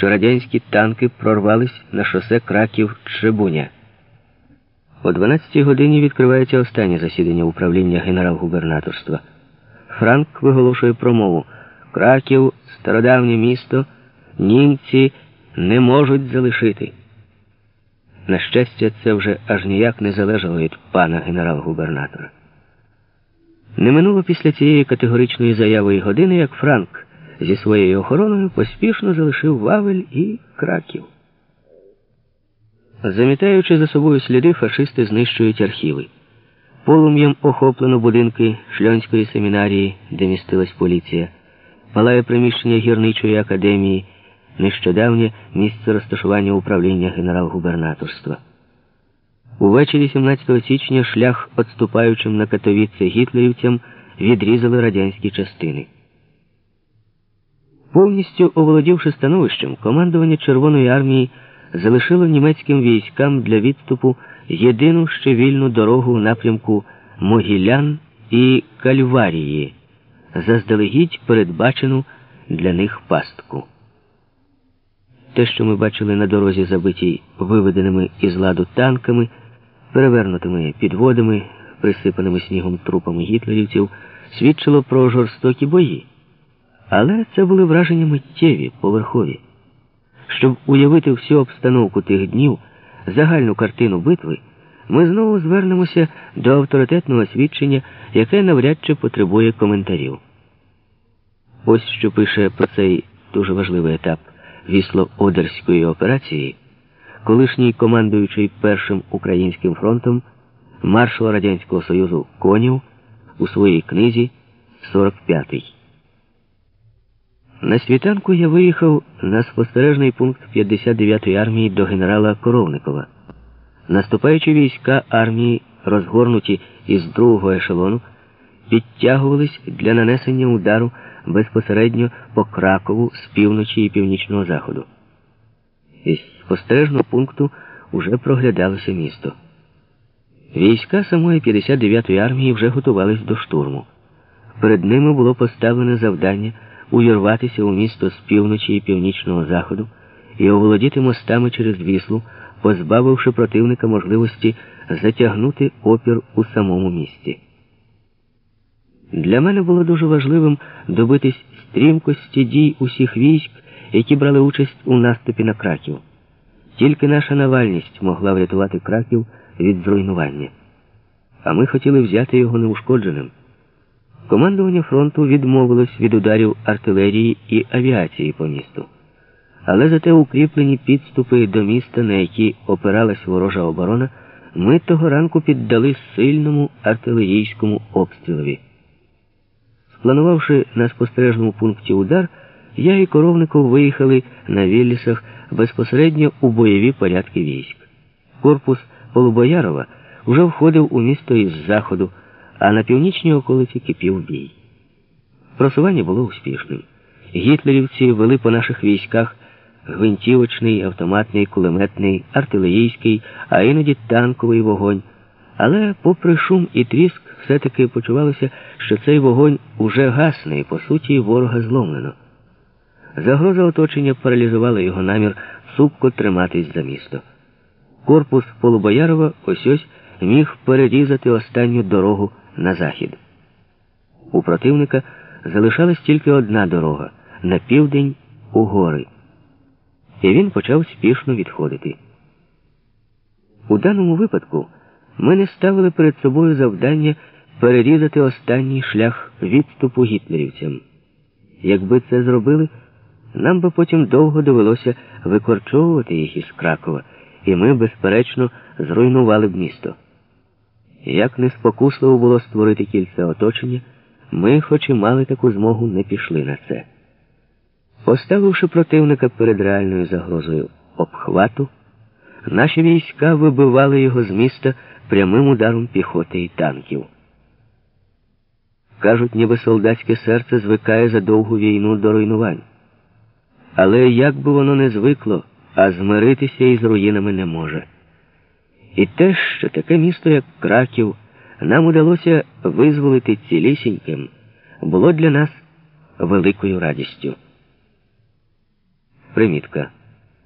що радянські танки прорвались на шосе Краків-Чебуня. О 12-й годині відкривається останнє засідання управління генерал-губернаторства. Франк виголошує промову. Краків, стародавнє місто, німці не можуть залишити. На щастя, це вже аж ніяк не залежало від пана генерал-губернатора. Не минуло після цієї категоричної заяви і години, як Франк зі своєю охороною поспішно залишив Вавель і Краків. Замітаючи за собою сліди, фашисти знищують архіви. Полум'ям охоплено будинки шльонської семінарії, де містилась поліція, палає приміщення гірничої академії, нещодавнє місце розташування управління генерал-губернаторства. Увечері 17 січня шлях відступаючим на Катовіце гітлерівцям відрізали радянські частини. Повністю оволодівши становищем, командування Червоної армії залишило німецьким військам для відступу єдину ще вільну дорогу напрямку Могілян і Кальварії, заздалегідь передбачену для них пастку. Те, що ми бачили на дорозі, забитій виведеними із ладу танками, перевернутими підводами, присипаними снігом трупами гітлерівців, свідчило про жорстокі бої. Але це були враження миттєві, поверхові. Щоб уявити всю обстановку тих днів, загальну картину битви, ми знову звернемося до авторитетного свідчення, яке навряд чи потребує коментарів. Ось що пише про цей дуже важливий етап вісло Одерської операції, колишній командуючий Першим українським фронтом маршал Радянського Союзу Конів у своїй книзі 45-й. На світанку я виїхав на спостережний пункт 59-ї армії до генерала Коровникова. Наступаючі війська армії, розгорнуті із другого ешелону, підтягувались для нанесення удару безпосередньо по Кракову з півночі і північного заходу. Із спостережного пункту уже проглядалося місто. Війська самої 59-ї армії вже готувались до штурму. Перед ними було поставлене завдання увірватися у місто з півночі і північного заходу і оволодіти мостами через Віслу, позбавивши противника можливості затягнути опір у самому місті. Для мене було дуже важливим добитись стрімкості дій усіх військ, які брали участь у наступі на краків. Тільки наша навальність могла врятувати краків від зруйнування. А ми хотіли взяти його неушкодженим. Командування фронту відмовилось від ударів артилерії і авіації по місту. Але зате укріплені підступи до міста, на які опиралась ворожа оборона, ми того ранку піддали сильному артилерійському обстрілові. Спланувавши на спостережному пункті удар, я і коровников виїхали на Віллісах безпосередньо у бойові порядки військ. Корпус Полубоярова вже входив у місто із заходу а на північній околиці кипів бій. Просування було успішним. Гітлерівці вели по наших військах гвинтівочний, автоматний, кулеметний, артилерійський, а іноді танковий вогонь. Але, попри шум і тріск, все-таки почувалося, що цей вогонь уже гасне і, по суті, ворога зломлено. Загроза оточення паралізувала його намір супко триматись за місто. Корпус Полубоярова ось ось міг перерізати останню дорогу на захід. У противника залишалась тільки одна дорога на південь у гори. І він почав спішно відходити. У даному випадку ми не ставили перед собою завдання перерізати останній шлях відступу гітлерівцям. Якби це зробили, нам би потім довго довелося викорчовувати їх із Кракова, і ми, безперечно, зруйнували б місто. Як неспокусливо було створити кільце оточення, ми, хоч і мали таку змогу, не пішли на це. Поставивши противника перед реальною загрозою обхвату, наші війська вибивали його з міста прямим ударом піхоти і танків. Кажуть, ніби солдатське серце звикає за довгу війну до руйнувань. Але як би воно не звикло, а змиритися із руїнами не може. І те, що таке місто, як Краків, нам удалося визволити цілісіньким, було для нас великою радістю. Примітка.